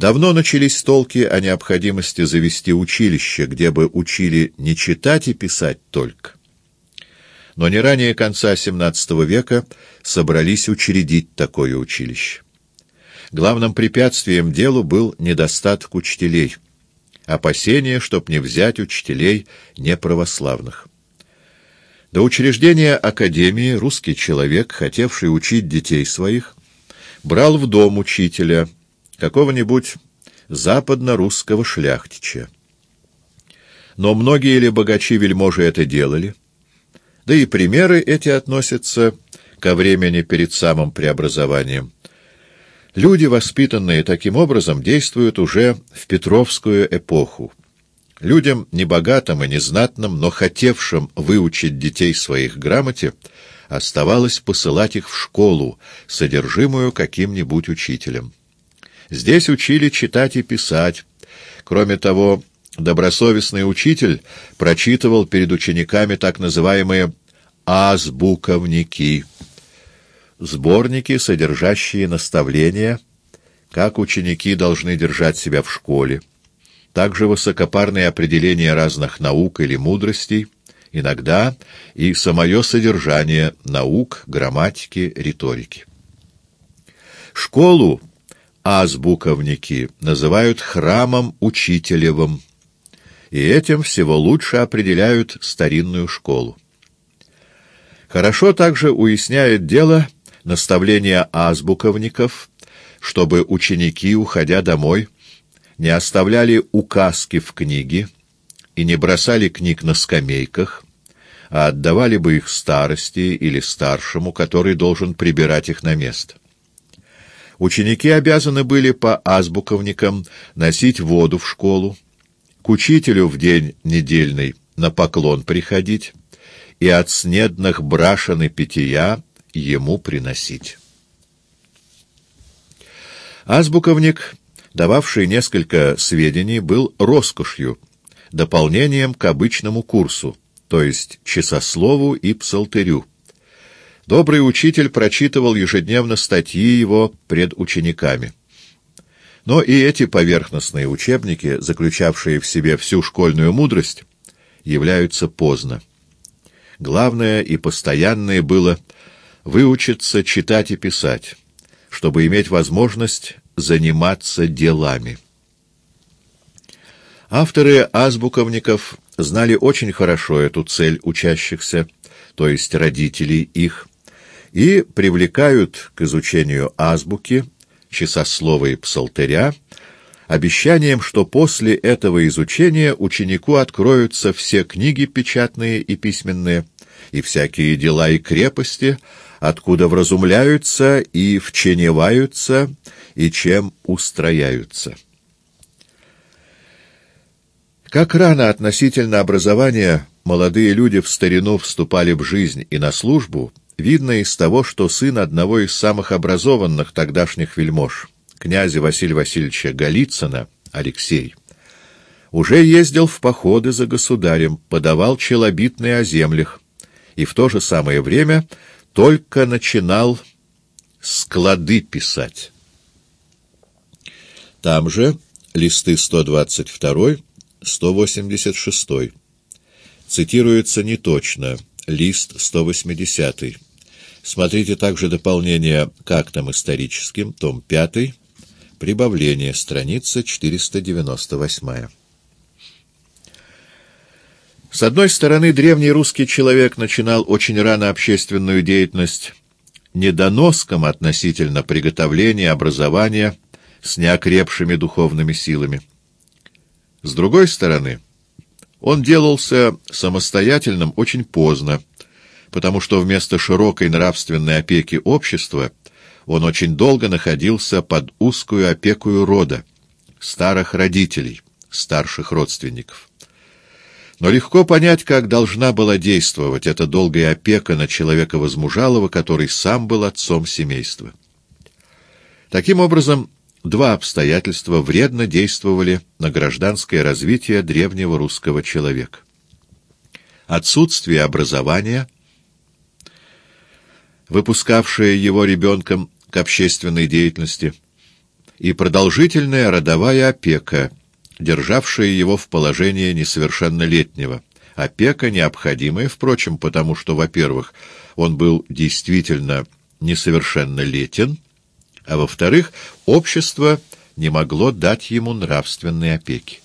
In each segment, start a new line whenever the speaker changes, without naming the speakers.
Давно начались толки о необходимости завести училище, где бы учили не читать и писать только. Но не ранее конца XVII века собрались учредить такое училище. Главным препятствием делу был недостаток учителей, опасение, чтоб не взять учителей неправославных. До учреждения академии русский человек, хотевший учить детей своих, брал в дом учителя, какого-нибудь западно-русского шляхтича. Но многие ли богачи-вельможи это делали? Да и примеры эти относятся ко времени перед самым преобразованием. Люди, воспитанные таким образом, действуют уже в Петровскую эпоху. Людям небогатым и незнатным, но хотевшим выучить детей своих грамоте, оставалось посылать их в школу, содержимую каким-нибудь учителем. Здесь учили читать и писать. Кроме того, добросовестный учитель прочитывал перед учениками так называемые «азбуковники» — сборники, содержащие наставления, как ученики должны держать себя в школе, также высокопарные определения разных наук или мудростей, иногда и самое содержание наук, грамматики, риторики. Школу азбуковники называют храмом учителевым, и этим всего лучше определяют старинную школу. Хорошо также уясняет дело наставление азбуковников, чтобы ученики, уходя домой, не оставляли указки в книге и не бросали книг на скамейках, а отдавали бы их старости или старшему, который должен прибирать их на место. Ученики обязаны были по азбуковникам носить воду в школу, к учителю в день недельный на поклон приходить и от снедных брашен и питья ему приносить. Азбуковник, дававший несколько сведений, был роскошью, дополнением к обычному курсу, то есть часослову и псалтырю. Добрый учитель прочитывал ежедневно статьи его пред учениками. Но и эти поверхностные учебники, заключавшие в себе всю школьную мудрость, являются поздно. Главное и постоянное было выучиться читать и писать, чтобы иметь возможность заниматься делами. Авторы азбуковников знали очень хорошо эту цель учащихся, то есть родителей их, и привлекают к изучению азбуки, часослова и псалтыря, обещанием, что после этого изучения ученику откроются все книги печатные и письменные, и всякие дела и крепости, откуда вразумляются и вченеваются, и чем устрояются. Как рано относительно образования молодые люди в старину вступали в жизнь и на службу, видно из того, что сын одного из самых образованных тогдашних вельмож, князя Василия Васильевича Голицына, Алексей, уже ездил в походы за государем, подавал челобитные о землях, и в то же самое время только начинал склады писать. Там же листы 122-186. Цитируется неточно, лист 180. Смотрите также дополнение к актам историческим, том 5, прибавление, страница 498. С одной стороны, древний русский человек начинал очень рано общественную деятельность недоноском относительно приготовления образования с неокрепшими духовными силами. С другой стороны, он делался самостоятельным очень поздно, потому что вместо широкой нравственной опеки общества он очень долго находился под узкую опекую рода, старых родителей, старших родственников. Но легко понять, как должна была действовать эта долгая опека на человека возмужалого, который сам был отцом семейства. Таким образом, два обстоятельства вредно действовали на гражданское развитие древнего русского человека. Отсутствие образования — выпускавшая его ребенком к общественной деятельности, и продолжительная родовая опека, державшая его в положении несовершеннолетнего. Опека необходимая, впрочем, потому что, во-первых, он был действительно несовершеннолетен, а во-вторых, общество не могло дать ему нравственной опеки.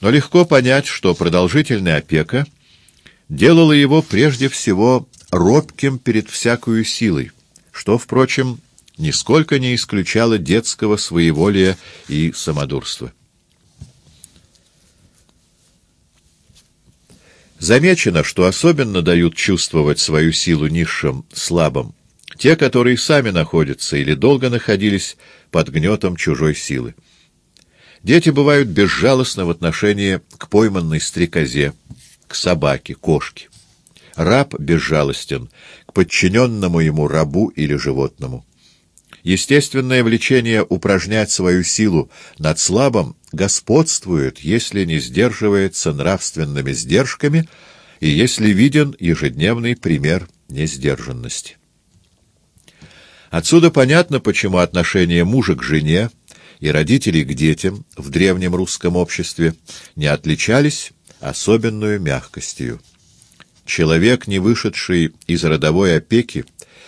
Но легко понять, что продолжительная опека делала его прежде всего робким перед всякою силой, что, впрочем, нисколько не исключало детского своеволия и самодурства. Замечено, что особенно дают чувствовать свою силу низшим, слабым, те, которые сами находятся или долго находились под гнетом чужой силы. Дети бывают безжалостны в отношении к пойманной стрекозе, к собаке, кошке. Раб безжалостен к подчиненному ему рабу или животному. Естественное влечение упражнять свою силу над слабым господствует, если не сдерживается нравственными сдержками и если виден ежедневный пример несдержанности. Отсюда понятно, почему отношение мужа к жене и родителей к детям в древнем русском обществе не отличались особенную мягкостью. Человек, не вышедший из родовой опеки,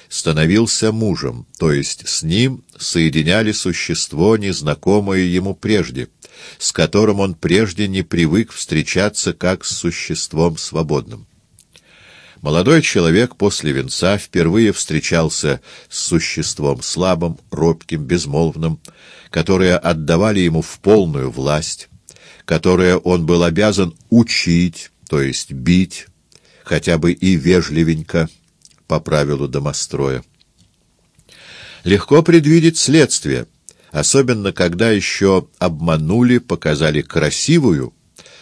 становился мужем, то есть с ним соединяли существо, незнакомое ему прежде, с которым он прежде не привык встречаться как с существом свободным. Молодой человек после венца впервые встречался с существом слабым, робким, безмолвным, которое отдавали ему в полную власть, которое он был обязан учить, то есть бить, хотя бы и вежливенько, по правилу домостроя. Легко предвидеть следствие, особенно когда еще обманули, показали красивую,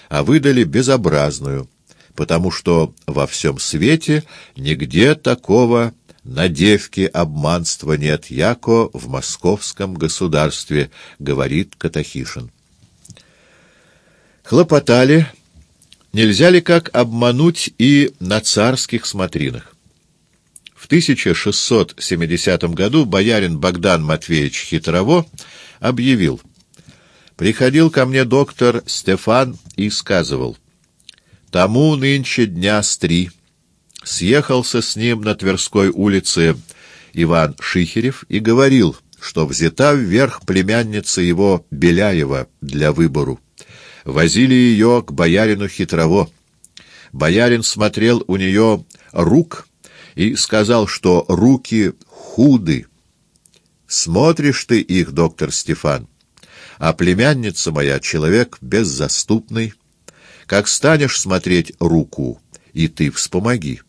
а выдали безобразную, потому что во всем свете нигде такого на девке обманства нет, яко в московском государстве, говорит Катахишин. Хлопотали, нельзя ли как обмануть и на царских смотринах. В 1670 году боярин Богдан Матвеевич Хитрово объявил «Приходил ко мне доктор Стефан и сказывал, Тому нынче дня с три. Съехался с ним на Тверской улице Иван Шихерев и говорил, что взята вверх племянница его Беляева для выбору. Возили ее к боярину Хитрово. Боярин смотрел у нее рук и сказал, что руки худы. Смотришь ты их, доктор Стефан, а племянница моя человек беззаступный, как станешь смотреть руку, и ты вспомоги.